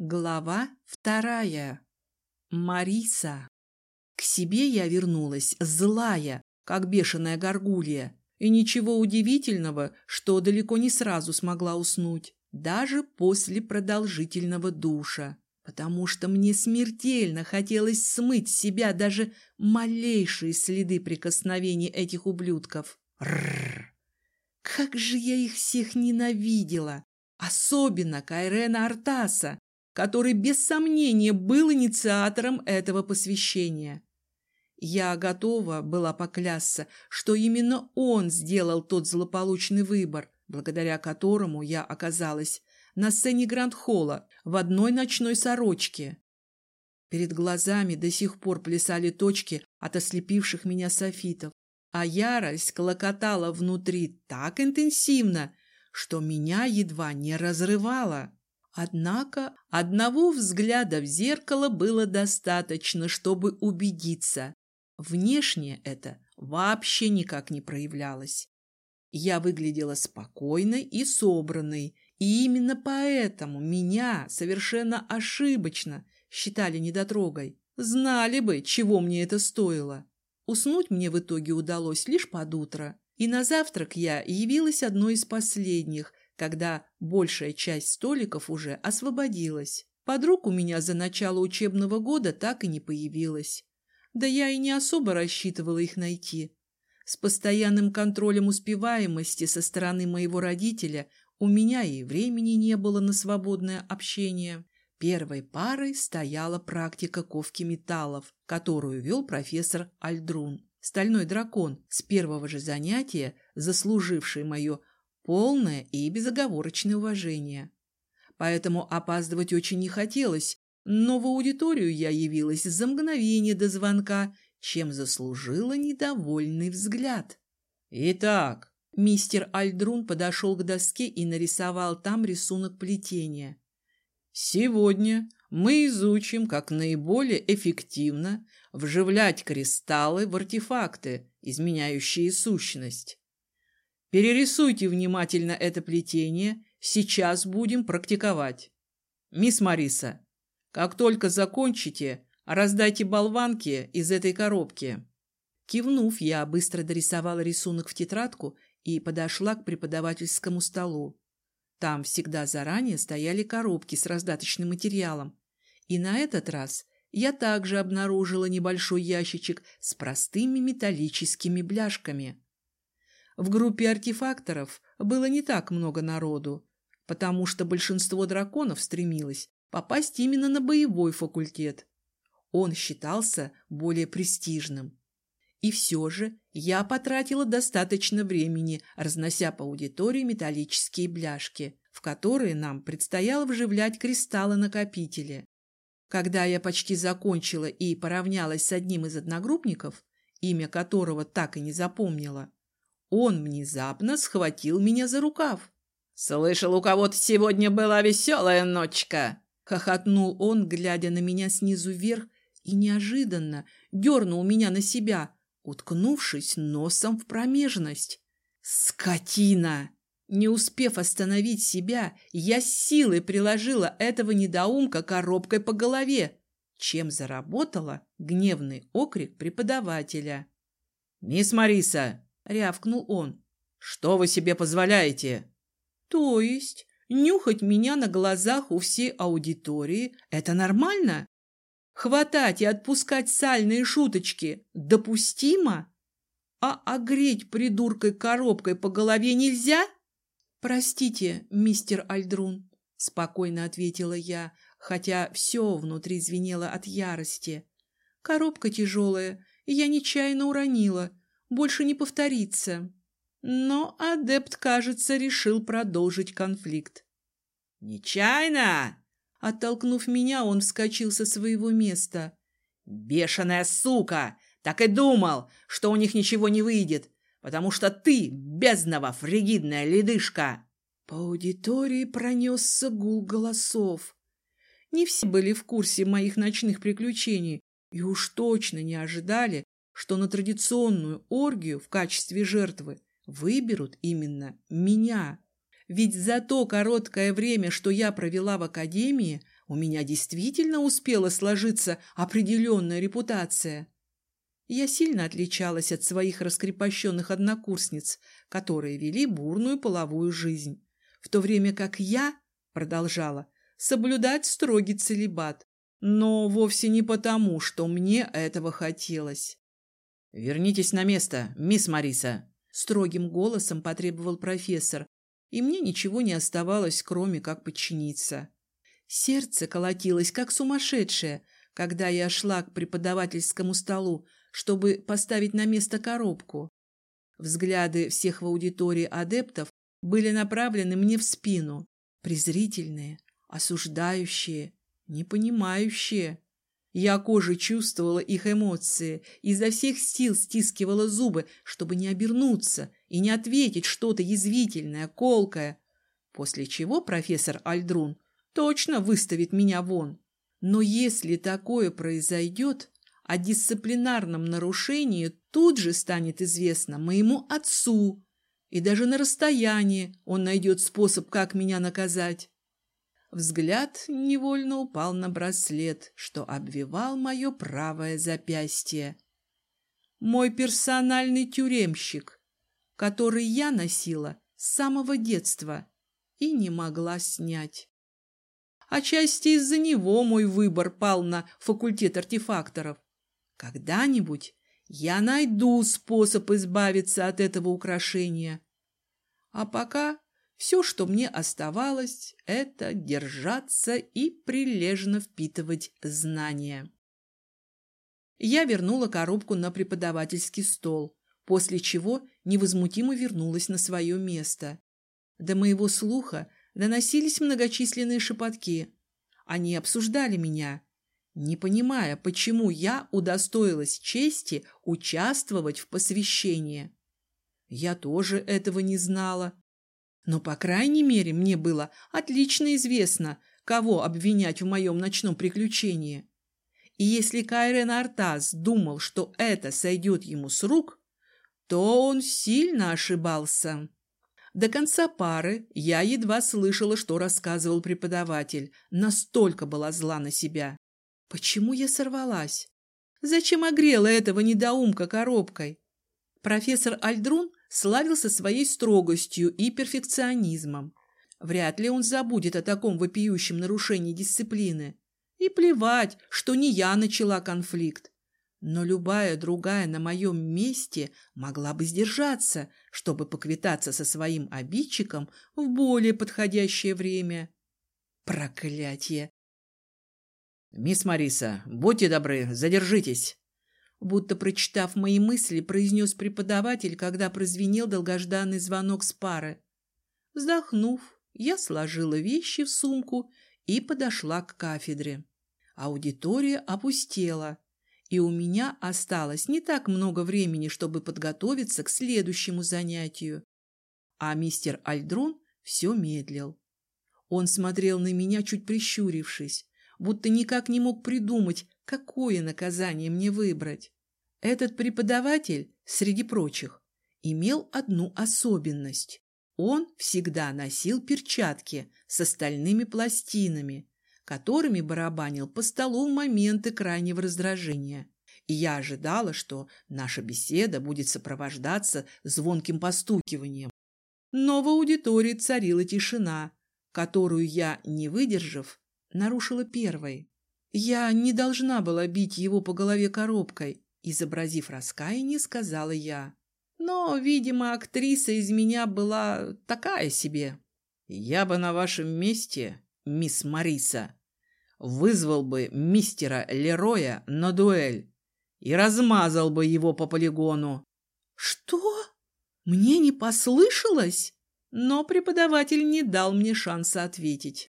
Глава вторая. Мариса. К себе я вернулась злая, как бешеная горгулья, и ничего удивительного, что далеко не сразу смогла уснуть, даже после продолжительного душа, потому что мне смертельно хотелось смыть с себя даже малейшие следы прикосновений этих ублюдков. Рррр! Как же я их всех ненавидела! Особенно Кайрена Артаса, который без сомнения был инициатором этого посвящения. Я готова была поклясться, что именно он сделал тот злополучный выбор, благодаря которому я оказалась на сцене Гранд-Холла в одной ночной сорочке. Перед глазами до сих пор плясали точки от ослепивших меня софитов, а ярость клокотала внутри так интенсивно, что меня едва не разрывала. Однако одного взгляда в зеркало было достаточно, чтобы убедиться. Внешне это вообще никак не проявлялось. Я выглядела спокойной и собранной, и именно поэтому меня совершенно ошибочно считали недотрогой. Знали бы, чего мне это стоило. Уснуть мне в итоге удалось лишь под утро, и на завтрак я явилась одной из последних, когда большая часть столиков уже освободилась. Подруг у меня за начало учебного года так и не появилось. Да я и не особо рассчитывала их найти. С постоянным контролем успеваемости со стороны моего родителя у меня и времени не было на свободное общение. Первой парой стояла практика ковки металлов, которую вел профессор Альдрун. Стальной дракон, с первого же занятия заслуживший мое полное и безоговорочное уважение. Поэтому опаздывать очень не хотелось, но в аудиторию я явилась за мгновение до звонка, чем заслужила недовольный взгляд. «Итак», мистер Альдрун подошел к доске и нарисовал там рисунок плетения. «Сегодня мы изучим, как наиболее эффективно вживлять кристаллы в артефакты, изменяющие сущность. Перерисуйте внимательно это плетение, сейчас будем практиковать. Мисс Мариса, как только закончите, раздайте болванки из этой коробки. Кивнув, я быстро дорисовала рисунок в тетрадку и подошла к преподавательскому столу. Там всегда заранее стояли коробки с раздаточным материалом. И на этот раз я также обнаружила небольшой ящичек с простыми металлическими бляшками. В группе артефакторов было не так много народу, потому что большинство драконов стремилось попасть именно на боевой факультет. Он считался более престижным. И все же я потратила достаточно времени, разнося по аудитории металлические бляшки, в которые нам предстояло вживлять кристаллы-накопители. Когда я почти закончила и поравнялась с одним из одногруппников, имя которого так и не запомнила, он внезапно схватил меня за рукав. «Слышал, у кого-то сегодня была веселая ночка!» Хохотнул он, глядя на меня снизу вверх, и неожиданно дернул меня на себя, уткнувшись носом в промежность. «Скотина!» Не успев остановить себя, я силой приложила этого недоумка коробкой по голове, чем заработала гневный окрик преподавателя. «Мисс Мариса, рявкнул он. «Что вы себе позволяете?» «То есть нюхать меня на глазах у всей аудитории – это нормально? Хватать и отпускать сальные шуточки допустимо? А огреть придуркой коробкой по голове нельзя?» «Простите, мистер Альдрун», – спокойно ответила я, хотя все внутри звенело от ярости. «Коробка тяжелая, и я нечаянно уронила больше не повторится. Но адепт, кажется, решил продолжить конфликт. «Нечаянно!» Оттолкнув меня, он вскочил со своего места. «Бешеная сука! Так и думал, что у них ничего не выйдет, потому что ты бездного фригидная ледышка!» По аудитории пронесся гул голосов. Не все были в курсе моих ночных приключений и уж точно не ожидали, что на традиционную оргию в качестве жертвы выберут именно меня. Ведь за то короткое время, что я провела в академии, у меня действительно успела сложиться определенная репутация. Я сильно отличалась от своих раскрепощенных однокурсниц, которые вели бурную половую жизнь, в то время как я продолжала соблюдать строгий целебат, но вовсе не потому, что мне этого хотелось. «Вернитесь на место, мисс Мариса», — строгим голосом потребовал профессор, и мне ничего не оставалось, кроме как подчиниться. Сердце колотилось, как сумасшедшее, когда я шла к преподавательскому столу, чтобы поставить на место коробку. Взгляды всех в аудитории адептов были направлены мне в спину, презрительные, осуждающие, непонимающие. Я кожей чувствовала их эмоции, изо всех сил стискивала зубы, чтобы не обернуться и не ответить что-то язвительное, колкое, после чего профессор Альдрун точно выставит меня вон. Но если такое произойдет, о дисциплинарном нарушении тут же станет известно моему отцу, и даже на расстоянии он найдет способ, как меня наказать. Взгляд невольно упал на браслет, что обвивал мое правое запястье. Мой персональный тюремщик, который я носила с самого детства и не могла снять. Отчасти из-за него мой выбор пал на факультет артефакторов. Когда-нибудь я найду способ избавиться от этого украшения. А пока все, что мне оставалось, это держаться и прилежно впитывать знания. Я вернула коробку на преподавательский стол, после чего невозмутимо вернулась на свое место. До моего слуха доносились многочисленные шепотки. Они обсуждали меня, не понимая, почему я удостоилась чести участвовать в посвящении. Я тоже этого не знала. Но, по крайней мере, мне было отлично известно, кого обвинять в моем ночном приключении. И если Кайрен Артаз думал, что это сойдет ему с рук, то он сильно ошибался. До конца пары я едва слышала, что рассказывал преподаватель, настолько была зла на себя. Почему я сорвалась? Зачем огрела этого недоумка коробкой? Профессор Альдрун славился своей строгостью и перфекционизмом. Вряд ли он забудет о таком вопиющем нарушении дисциплины. И плевать, что не я начала конфликт. Но любая другая на моем месте могла бы сдержаться, чтобы поквитаться со своим обидчиком в более подходящее время. Проклятье! «Мисс Мариса, будьте добры, задержитесь!» Будто прочитав мои мысли, произнес преподаватель, когда прозвенел долгожданный звонок с пары. Вздохнув, я сложила вещи в сумку и подошла к кафедре. Аудитория опустела, и у меня осталось не так много времени, чтобы подготовиться к следующему занятию. А мистер Альдрон все медлил. Он смотрел на меня, чуть прищурившись, будто никак не мог придумать, какое наказание мне выбрать. Этот преподаватель, среди прочих, имел одну особенность. Он всегда носил перчатки с остальными пластинами, которыми барабанил по столу в моменты крайнего раздражения. И я ожидала, что наша беседа будет сопровождаться звонким постукиванием. Но в аудитории царила тишина, которую я, не выдержав, нарушила первой. Я не должна была бить его по голове коробкой, изобразив раскаяние, сказала я. Но, видимо, актриса из меня была такая себе. Я бы на вашем месте, мисс Мариса, вызвал бы мистера Лероя на дуэль и размазал бы его по полигону. Что? Мне не послышалось? Но преподаватель не дал мне шанса ответить.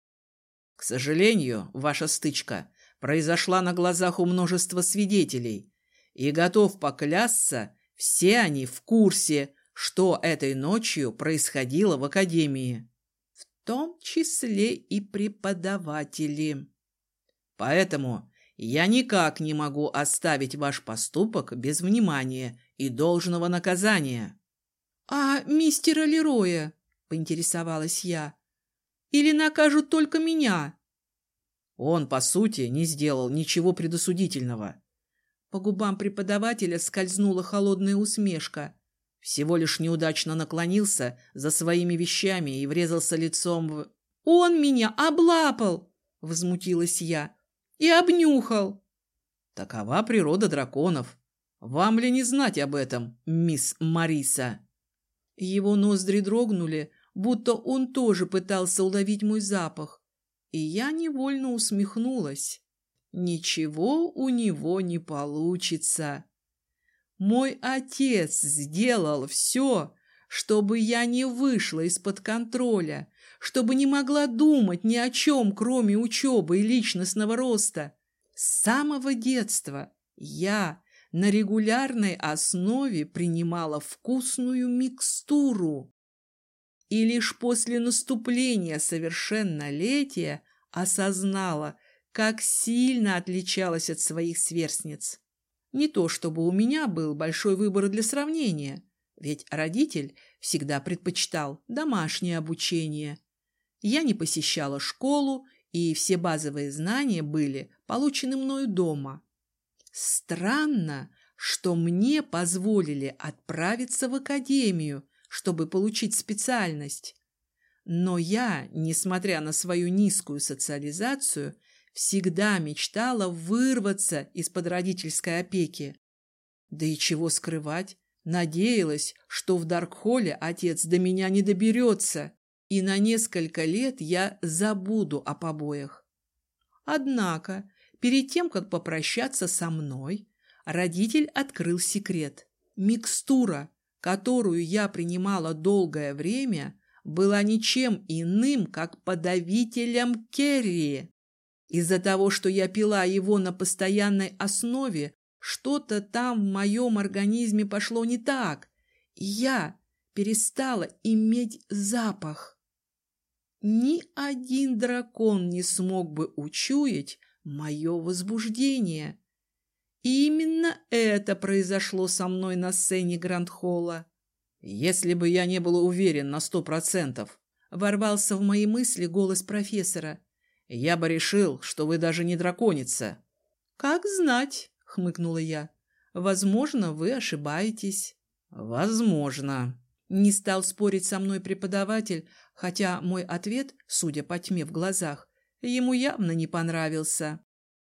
К сожалению, ваша стычка произошла на глазах у множества свидетелей, и готов поклясться, все они в курсе, что этой ночью происходило в академии, в том числе и преподаватели. Поэтому я никак не могу оставить ваш поступок без внимания и должного наказания. — А мистера Лероя? — поинтересовалась я. Или накажут только меня? Он, по сути, не сделал ничего предосудительного. По губам преподавателя скользнула холодная усмешка. Всего лишь неудачно наклонился за своими вещами и врезался лицом в... «Он меня облапал!» — возмутилась я. «И обнюхал!» Такова природа драконов. Вам ли не знать об этом, мисс Мариса? Его ноздри дрогнули, будто он тоже пытался уловить мой запах, и я невольно усмехнулась. Ничего у него не получится. Мой отец сделал все, чтобы я не вышла из-под контроля, чтобы не могла думать ни о чем, кроме учебы и личностного роста. С самого детства я на регулярной основе принимала вкусную микстуру. И лишь после наступления совершеннолетия осознала, как сильно отличалась от своих сверстниц. Не то чтобы у меня был большой выбор для сравнения, ведь родитель всегда предпочитал домашнее обучение. Я не посещала школу, и все базовые знания были получены мною дома. Странно, что мне позволили отправиться в академию, чтобы получить специальность. Но я, несмотря на свою низкую социализацию, всегда мечтала вырваться из-под родительской опеки. Да и чего скрывать, надеялась, что в Даркхолле отец до меня не доберется, и на несколько лет я забуду о побоях. Однако Перед тем, как попрощаться со мной, родитель открыл секрет. Микстура, которую я принимала долгое время, была ничем иным, как подавителем керри. Из-за того, что я пила его на постоянной основе, что-то там в моем организме пошло не так, и я перестала иметь запах. Ни один дракон не смог бы учуять, мое возбуждение. И именно это произошло со мной на сцене Гранд-Холла. Если бы я не был уверен на сто процентов, ворвался в мои мысли голос профессора. Я бы решил, что вы даже не драконица. Как знать, хмыкнула я. Возможно, вы ошибаетесь. Возможно. Не стал спорить со мной преподаватель, хотя мой ответ, судя по тьме в глазах, ему явно не понравился.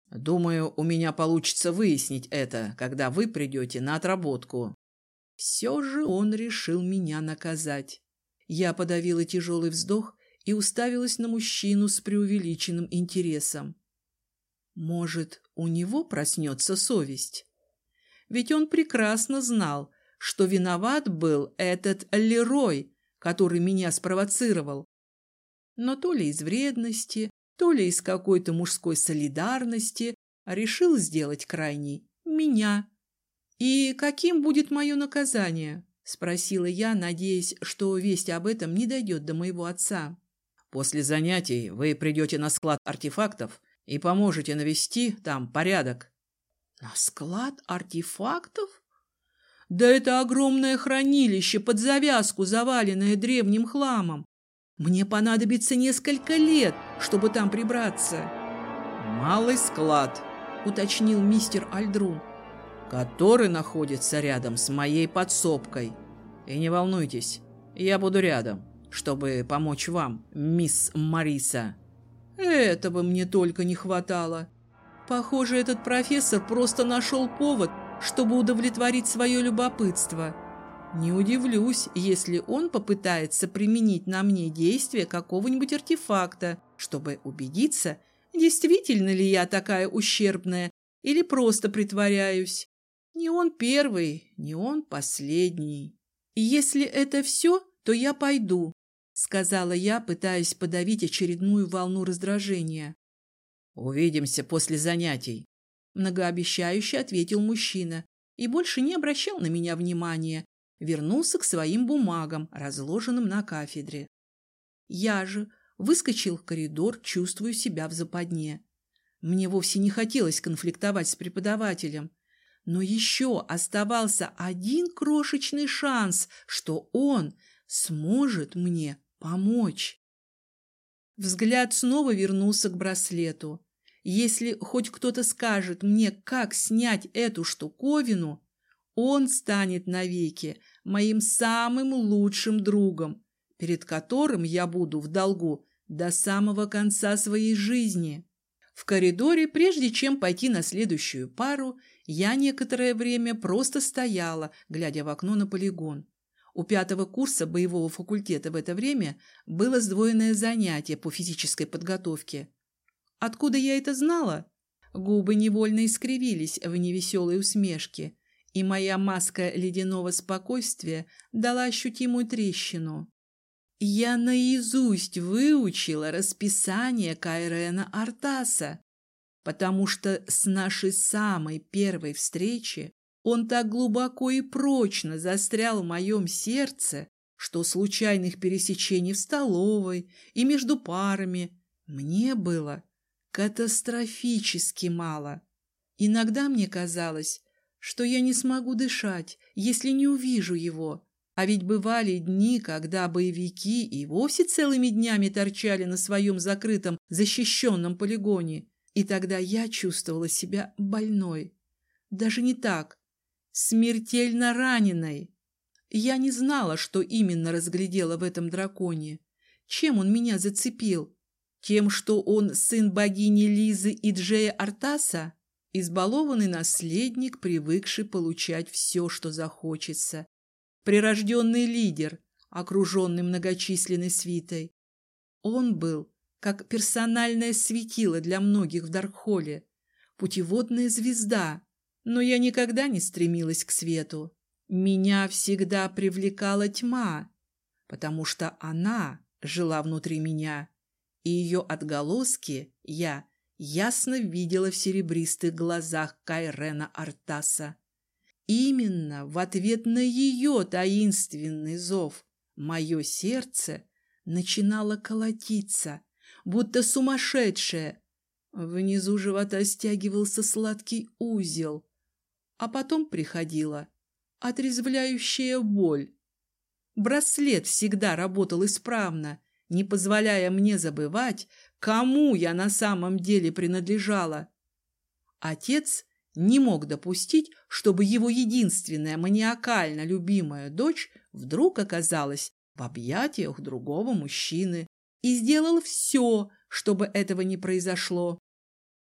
«Думаю, у меня получится выяснить это, когда вы придете на отработку». Все же он решил меня наказать. Я подавила тяжелый вздох и уставилась на мужчину с преувеличенным интересом. Может, у него проснется совесть? Ведь он прекрасно знал, что виноват был этот Лерой, который меня спровоцировал. Но то ли из вредности, то ли из какой-то мужской солидарности, решил сделать крайний меня. «И каким будет мое наказание?» – спросила я, надеясь, что весть об этом не дойдет до моего отца. «После занятий вы придете на склад артефактов и поможете навести там порядок». «На склад артефактов?» «Да это огромное хранилище под завязку, заваленное древним хламом. Мне понадобится несколько лет, чтобы там прибраться. Малый склад, уточнил мистер Альдрун, который находится рядом с моей подсобкой. И не волнуйтесь, я буду рядом, чтобы помочь вам, мисс Мариса. Этого мне только не хватало. Похоже, этот профессор просто нашел повод, чтобы удовлетворить свое любопытство. Не удивлюсь, если он попытается применить на мне действие какого-нибудь артефакта, чтобы убедиться, действительно ли я такая ущербная или просто притворяюсь. Не он первый, не он последний. И если это все, то я пойду, сказала я, пытаясь подавить очередную волну раздражения. Увидимся после занятий, многообещающе ответил мужчина и больше не обращал на меня внимания, вернулся к своим бумагам, разложенным на кафедре. Я же выскочил в коридор, чувствуя себя в западне. Мне вовсе не хотелось конфликтовать с преподавателем, но еще оставался один крошечный шанс, что он сможет мне помочь. Взгляд снова вернулся к браслету. Если хоть кто-то скажет мне, как снять эту штуковину, он станет навеки моим самым лучшим другом, перед которым я буду в долгу до самого конца своей жизни. В коридоре, прежде чем пойти на следующую пару, я некоторое время просто стояла, глядя в окно на полигон. У пятого курса боевого факультета в это время было сдвоенное занятие по физической подготовке. Откуда я это знала? Губы невольно искривились в невеселой усмешке, и моя маска ледяного спокойствия дала ощутимую трещину. Я наизусть выучила расписание Кайрена Артаса, потому что с нашей самой первой встречи он так глубоко и прочно застрял в моем сердце, что случайных пересечений в столовой и между парами мне было катастрофически мало. Иногда мне казалось, что я не смогу дышать, если не увижу его. А ведь бывали дни, когда боевики и вовсе целыми днями торчали на своем закрытом, защищенном полигоне. И тогда я чувствовала себя больной. Даже не так. Смертельно раненой. Я не знала, что именно разглядела в этом драконе. Чем он меня зацепил? Тем, что он сын богини Лизы и Джея Артаса? Избалованный наследник, привыкший получать все, что захочется, прирожденный лидер, окруженный многочисленной свитой. Он был как персональное светило для многих в Даркхолле, путеводная звезда, но я никогда не стремилась к свету. Меня всегда привлекала тьма, потому что она жила внутри меня, и ее отголоски я ясно видела в серебристых глазах Кайрена Артаса. Именно в ответ на ее таинственный зов мое сердце начинало колотиться, будто сумасшедшее. Внизу живота стягивался сладкий узел, а потом приходила отрезвляющая боль. Браслет всегда работал исправно, не позволяя мне забывать, кому я на самом деле принадлежала. Отец не мог допустить, чтобы его единственная маниакально любимая дочь вдруг оказалась в объятиях другого мужчины и сделал все, чтобы этого не произошло.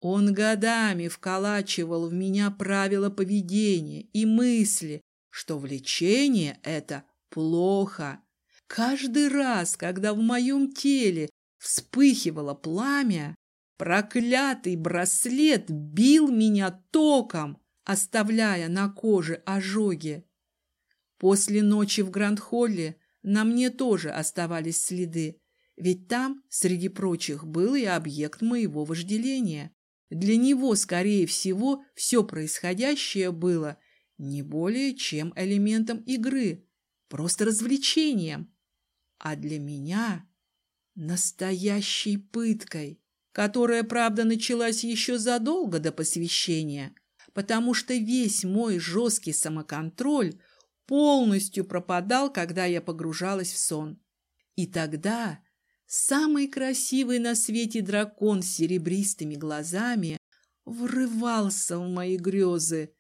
Он годами вколачивал в меня правила поведения и мысли, что влечение – это плохо. Каждый раз, когда в моем теле вспыхивало пламя, проклятый браслет бил меня током, оставляя на коже ожоги. После ночи в Гранд-Холле на мне тоже оставались следы, ведь там, среди прочих, был и объект моего вожделения. Для него, скорее всего, все происходящее было не более чем элементом игры, просто развлечением. А для меня настоящей пыткой, которая, правда, началась еще задолго до посвящения, потому что весь мой жесткий самоконтроль полностью пропадал, когда я погружалась в сон. И тогда самый красивый на свете дракон с серебристыми глазами врывался в мои грезы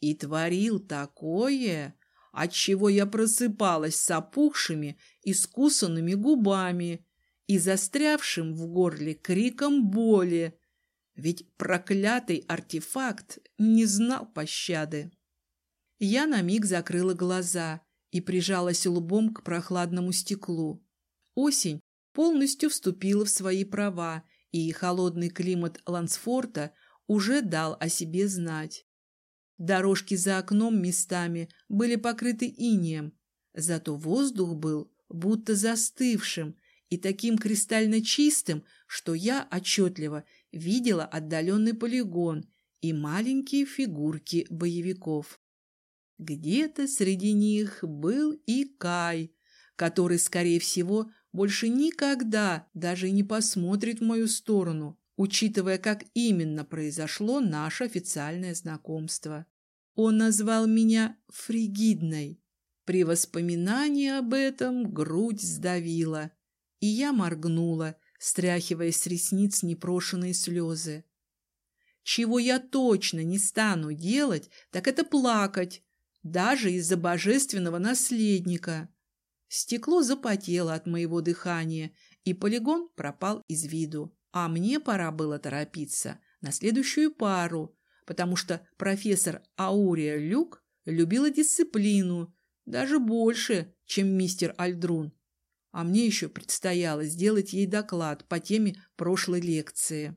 и творил такое, от чего я просыпалась с опухшими, искусанными губами и застрявшим в горле криком боли, ведь проклятый артефакт не знал пощады. Я на миг закрыла глаза и прижалась лбом к прохладному стеклу. Осень полностью вступила в свои права, и холодный климат Лансфорта уже дал о себе знать. Дорожки за окном местами были покрыты инеем, зато воздух был будто застывшим и таким кристально чистым, что я отчетливо видела отдаленный полигон и маленькие фигурки боевиков. Где-то среди них был и Кай, который, скорее всего, больше никогда даже не посмотрит в мою сторону, учитывая, как именно произошло наше официальное знакомство. Он назвал меня фригидной. При воспоминании об этом грудь сдавила – и я моргнула, стряхивая с ресниц непрошенные слезы. чего я точно не стану делать, так это плакать, даже из-за божественного наследника. Стекло запотело от моего дыхания, и полигон пропал из виду. А мне пора было торопиться на следующую пару, потому что профессор Аурия Люк любила дисциплину даже больше, чем мистер Альдрун. А мне еще предстояло сделать ей доклад по теме прошлой лекции.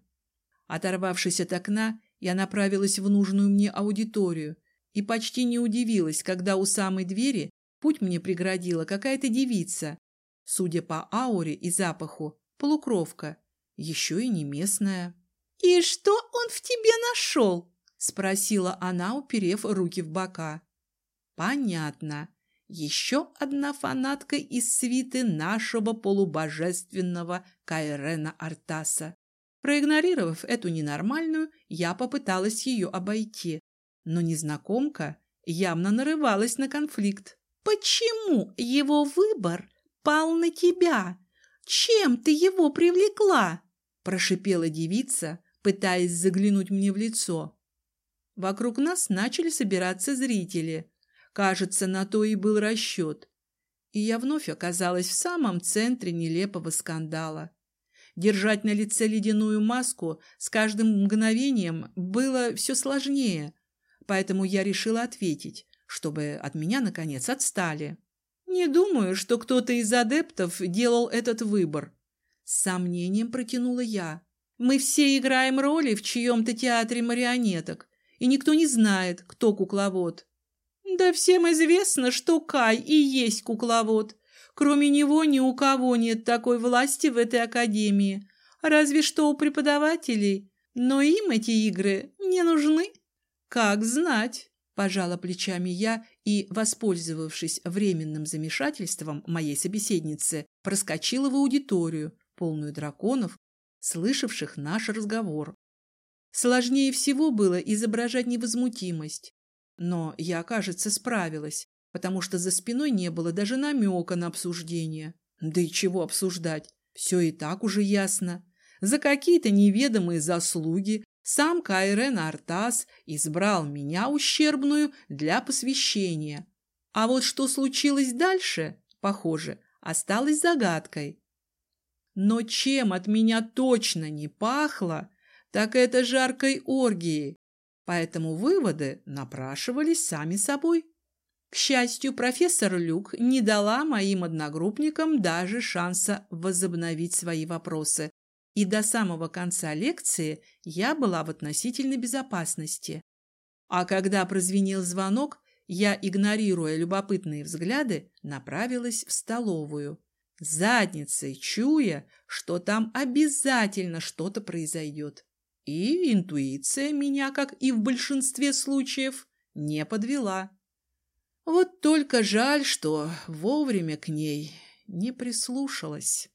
Оторвавшись от окна, я направилась в нужную мне аудиторию и почти не удивилась, когда у самой двери путь мне преградила какая-то девица, судя по ауре и запаху, полукровка, еще и не местная. «И что он в тебе нашел?» – спросила она, уперев руки в бока. «Понятно. Еще одна фанатка из свиты нашего полубожественного Кайрена Артаса. Проигнорировав эту ненормальную, я попыталась ее обойти. Но незнакомка явно нарывалась на конфликт. «Почему его выбор пал на тебя? Чем ты его привлекла?» Прошипела девица, пытаясь заглянуть мне в лицо. Вокруг нас начали собираться зрители. Кажется, на то и был расчет. И я вновь оказалась в самом центре нелепого скандала. Держать на лице ледяную маску с каждым мгновением было все сложнее, поэтому я решила ответить, чтобы от меня, наконец, отстали. Не думаю, что кто-то из адептов делал этот выбор. С сомнением протянула я. Мы все играем роли в чьем-то театре марионеток, и никто не знает, кто кукловод. Да всем известно, что Кай и есть кукловод. Кроме него ни у кого нет такой власти в этой академии. Разве что у преподавателей. Но им эти игры не нужны. Как знать, пожала плечами я и, воспользовавшись временным замешательством моей собеседницы, проскочила в аудиторию, полную драконов, слышавших наш разговор. Сложнее всего было изображать невозмутимость. Но я, кажется, справилась, потому что за спиной не было даже намека на обсуждение. Да и чего обсуждать? Все и так уже ясно. За какие-то неведомые заслуги сам Кайрен Артас избрал меня ущербную для посвящения. А вот что случилось дальше, похоже, осталось загадкой. Но чем от меня точно не пахло, так это жаркой оргией, поэтому выводы напрашивались сами собой. К счастью, профессор Люк не дала моим одногруппникам даже шанса возобновить свои вопросы, и до самого конца лекции я была в относительной безопасности. А когда прозвенел звонок, я, игнорируя любопытные взгляды, направилась в столовую, задницей чуя, что там обязательно что-то произойдет. И интуиция меня, как и в большинстве случаев, не подвела. Вот только жаль, что вовремя к ней не прислушалась.